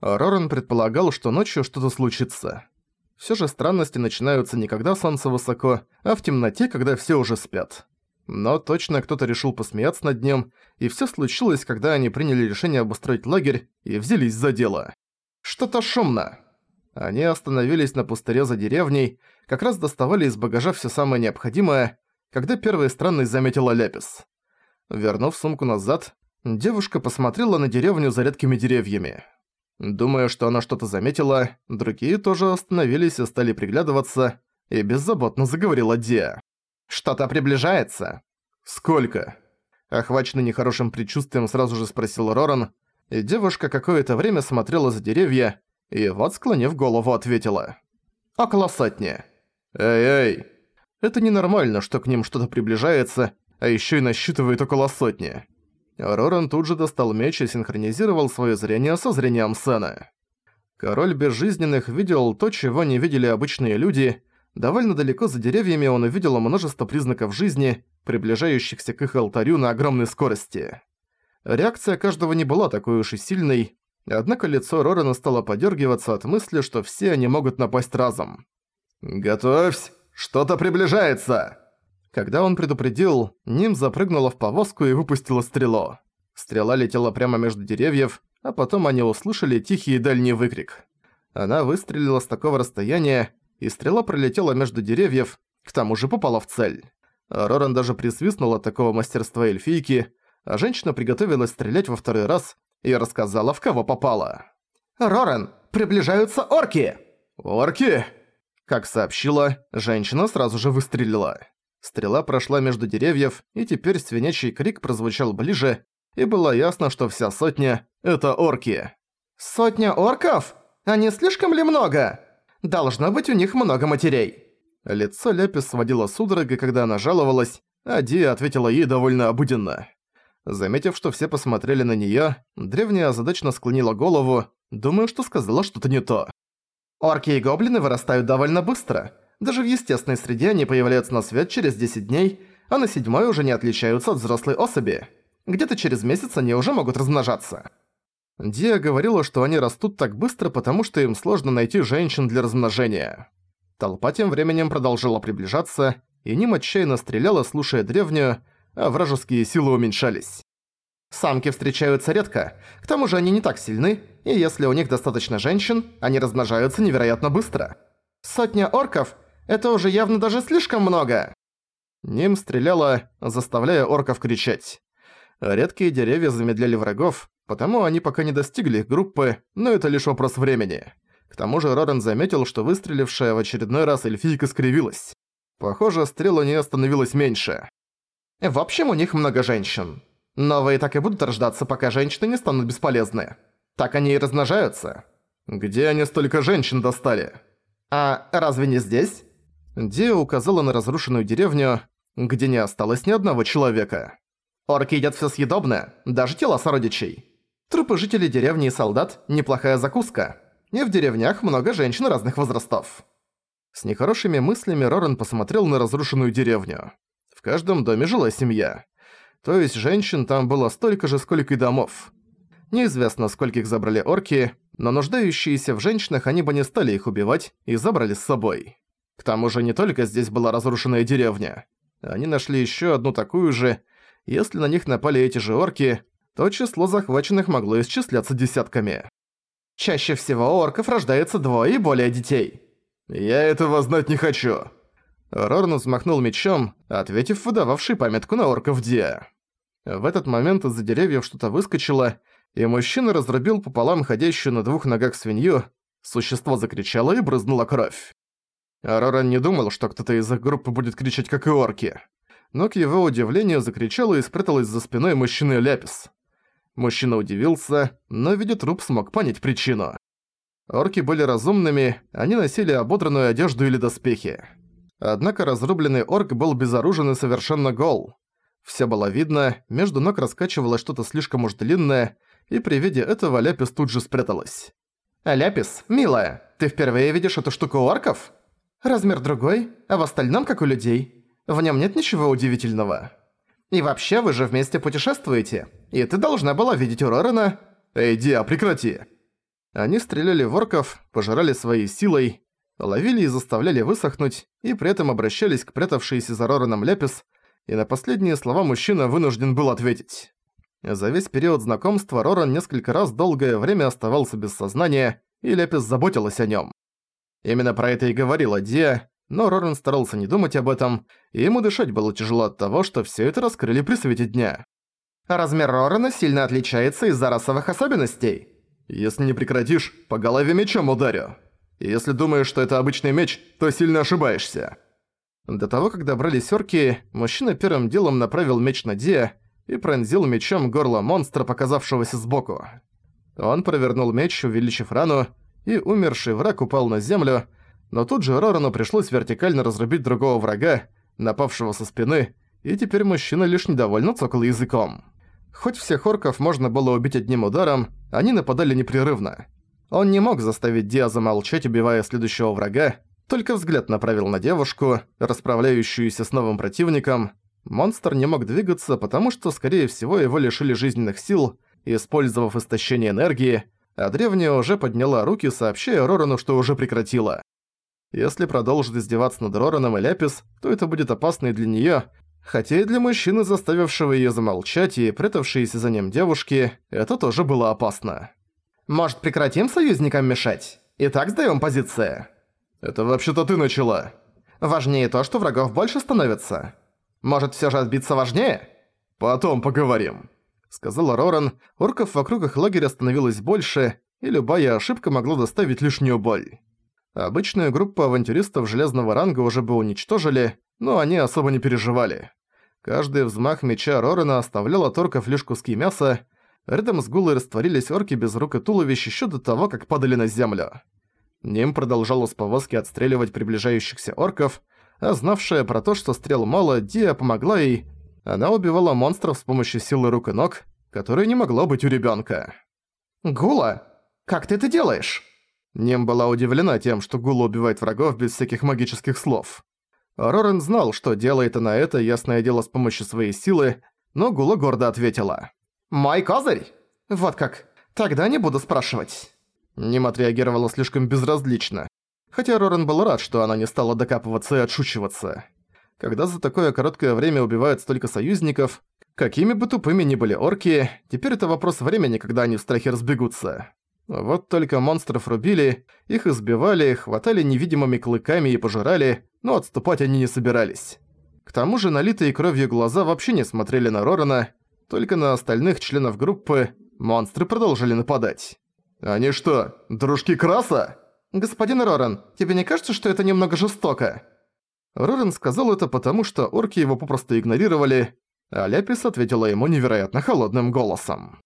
Роран предполагал, что ночью что-то случится. Всё же странности начинаются не когда солнце высоко, а в темноте, когда все уже спят. Но точно кто-то решил посмеяться над ним, и всё случилось, когда они приняли решение обустроить лагерь и взялись за дело. Что-то шумно. Они остановились на пустыре за деревней, как раз доставали из багажа всё самое необходимое, когда первый странный заметила Ляпис. Вернув сумку назад, девушка посмотрела на деревню за редкими деревьями. Думая, что она что-то заметила, другие тоже остановились и стали приглядываться, и беззаботно заговорила Диа. «Что-то приближается». «Сколько?» Охваченный нехорошим предчувствием сразу же спросил Роран, и девушка какое-то время смотрела за деревья, и вот, склонив голову, ответила. «Около сотни». «Эй-эй!» Это ненормально, что к ним что-то приближается, а ещё и насчитывает около сотни. Роран тут же достал меч и синхронизировал своё зрение со зрением Сэна. Король Безжизненных видел то, чего не видели обычные люди. Довольно далеко за деревьями он увидел множество признаков жизни, приближающихся к их алтарю на огромной скорости. Реакция каждого не была такой уж и сильной, однако лицо Рорана стало подергиваться от мысли, что все они могут напасть разом. «Готовься! Что-то приближается!» Когда он предупредил, Ним запрыгнула в повозку и выпустила стрелу. Стрела летела прямо между деревьев, а потом они услышали тихий дальний выкрик. Она выстрелила с такого расстояния, и стрела пролетела между деревьев, к тому же попала в цель. Роран даже присвистнул от такого мастерства эльфийки, а женщина приготовилась стрелять во второй раз и рассказала, в кого попала. «Роран, приближаются орки!» «Орки?» Как сообщила, женщина сразу же выстрелила. Стрела прошла между деревьев, и теперь свинячий крик прозвучал ближе, и было ясно, что вся сотня — это орки. «Сотня орков? А не слишком ли много? Должно быть у них много матерей». Лицо Ляпис сводило судорога, когда она жаловалась, а Дия ответила ей довольно обыденно. Заметив, что все посмотрели на неё, древняя озадачно склонила голову, думая, что сказала что-то не то. «Орки и гоблины вырастают довольно быстро. Даже в естественной среде они появляются на свет через 10 дней, а на седьмой уже не отличаются от взрослой особи. Где-то через месяц они уже могут размножаться. Диа говорила, что они растут так быстро, потому что им сложно найти женщин для размножения. Толпа тем временем продолжила приближаться, и Ним отчаянно стреляла, слушая древнюю, а вражеские силы уменьшались. Самки встречаются редко, к тому же они не так сильны, и если у них достаточно женщин, они размножаются невероятно быстро. Сотня орков это уже явно даже слишком много!» Ним стреляла, заставляя орков кричать. Редкие деревья замедляли врагов, потому они пока не достигли их группы, но это лишь вопрос времени. К тому же Рорен заметил, что выстрелившая в очередной раз эльфийка скривилась. Похоже, стрел у неё становилось меньше. В общем, у них много женщин. Новые так и будут рождаться, пока женщины не станут бесполезны. Так они и размножаются. Где они столько женщин достали? А разве не здесь? Диа указала на разрушенную деревню, где не осталось ни одного человека. «Орки едят всё съедобное, даже тела сородичей. Трупы жителей деревни и солдат – неплохая закуска. И в деревнях много женщин разных возрастов». С нехорошими мыслями Роран посмотрел на разрушенную деревню. В каждом доме жила семья. То есть женщин там было столько же, сколько и домов. Неизвестно, скольких забрали орки, но нуждающиеся в женщинах они бы не стали их убивать и забрали с собой. К тому же не только здесь была разрушенная деревня. Они нашли ещё одну такую же. Если на них напали эти же орки, то число захваченных могло исчисляться десятками. Чаще всего у орков рождается двое и более детей. «Я этого знать не хочу!» Рорн взмахнул мечом, ответив выдававший памятку на орков Диа. В этот момент из-за деревьев что-то выскочило, и мужчина разрубил пополам ходящую на двух ногах свинью, существо закричало и брызнула кровь. Роран не думал, что кто-то из их группы будет кричать, как и орки. Но к его удивлению закричала и спряталась за спиной мужчины Ляпис. Мужчина удивился, но видя труп смог понять причину. Орки были разумными, они носили ободранную одежду или доспехи. Однако разрубленный орк был безоружен и совершенно гол. Все было видно, между ног раскачивалось что-то слишком уж длинное, и при виде этого Ляпис тут же спряталась. «Ляпис, милая, ты впервые видишь эту штуку орков?» Размер другой, а в остальном как у людей. В нем нет ничего удивительного. И вообще, вы же вместе путешествуете, и ты должна была видеть у Рорена... Эй, Диа, прекрати! Они стреляли в орков, пожирали своей силой, ловили и заставляли высохнуть, и при этом обращались к прятавшейся за Рораном Ляпис, и на последние слова мужчина вынужден был ответить. За весь период знакомства Роран несколько раз долгое время оставался без сознания, и Ляпис заботилась о нем. Именно про это и говорила Диа, но Роран старался не думать об этом, и ему дышать было тяжело от того, что все это раскрыли при свете дня. Размер Рорана сильно отличается из-за расовых особенностей. Если не прекратишь, по голове мечом ударю. И если думаешь, что это обычный меч, то сильно ошибаешься. До того, как добрались орки, мужчина первым делом направил меч на Диа и пронзил мечом горло монстра, показавшегося сбоку. Он провернул меч, увеличив рану, и умерший враг упал на землю, но тут же Рорану пришлось вертикально разрубить другого врага, напавшего со спины, и теперь мужчина лишь недовольно цокал языком. Хоть всех орков можно было убить одним ударом, они нападали непрерывно. Он не мог заставить Диаза молчать, убивая следующего врага, только взгляд направил на девушку, расправляющуюся с новым противником. Монстр не мог двигаться, потому что, скорее всего, его лишили жизненных сил, использовав истощение энергии, а древняя уже подняла руки, сообщая Рорану, что уже прекратила. Если продолжит издеваться над Рораном и Ляпис, то это будет опасно и для неё, хотя и для мужчины, заставившего её замолчать и прятавшейся за ним девушки, это тоже было опасно. «Может, прекратим союзникам мешать? И так сдаём позиции?» «Это вообще-то ты начала». «Важнее то, что врагов больше становится. Может, всё же отбиться важнее?» «Потом поговорим», — сказал Роран. Орков вокруг их лагеря становилось больше, и любая ошибка могла доставить лишнюю боль. Обычную группу авантюристов железного ранга уже бы уничтожили, но они особо не переживали. Каждый взмах меча Рорена оставлял от орков лишь куски мяса, рядом с гулой растворились орки без рук и туловищ еще до того, как падали на землю. Ним продолжала с повозки отстреливать приближающихся орков, а знавшая про то, что стрел мало, Диа помогла ей. Она убивала монстров с помощью силы рук и ног, которой не могло быть у ребенка. «Гула, как ты это делаешь?» Нем была удивлена тем, что Гула убивает врагов без всяких магических слов. Рорен знал, что делает она это, ясное дело, с помощью своей силы, но Гула гордо ответила. «Мой козырь? Вот как. Тогда не буду спрашивать». Ним отреагировала слишком безразлично. Хотя Рорен был рад, что она не стала докапываться и отшучиваться. Когда за такое короткое время убивают столько союзников, какими бы тупыми ни были орки, теперь это вопрос времени, когда они в страхе разбегутся. Вот только монстров рубили, их избивали, хватали невидимыми клыками и пожирали, но отступать они не собирались. К тому же налитые кровью глаза вообще не смотрели на Рорана, только на остальных членов группы монстры продолжили нападать. «Они что, дружки Краса?» «Господин Роран, тебе не кажется, что это немного жестоко?» Роран сказал это потому, что орки его попросту игнорировали, а Ляпис ответила ему невероятно холодным голосом.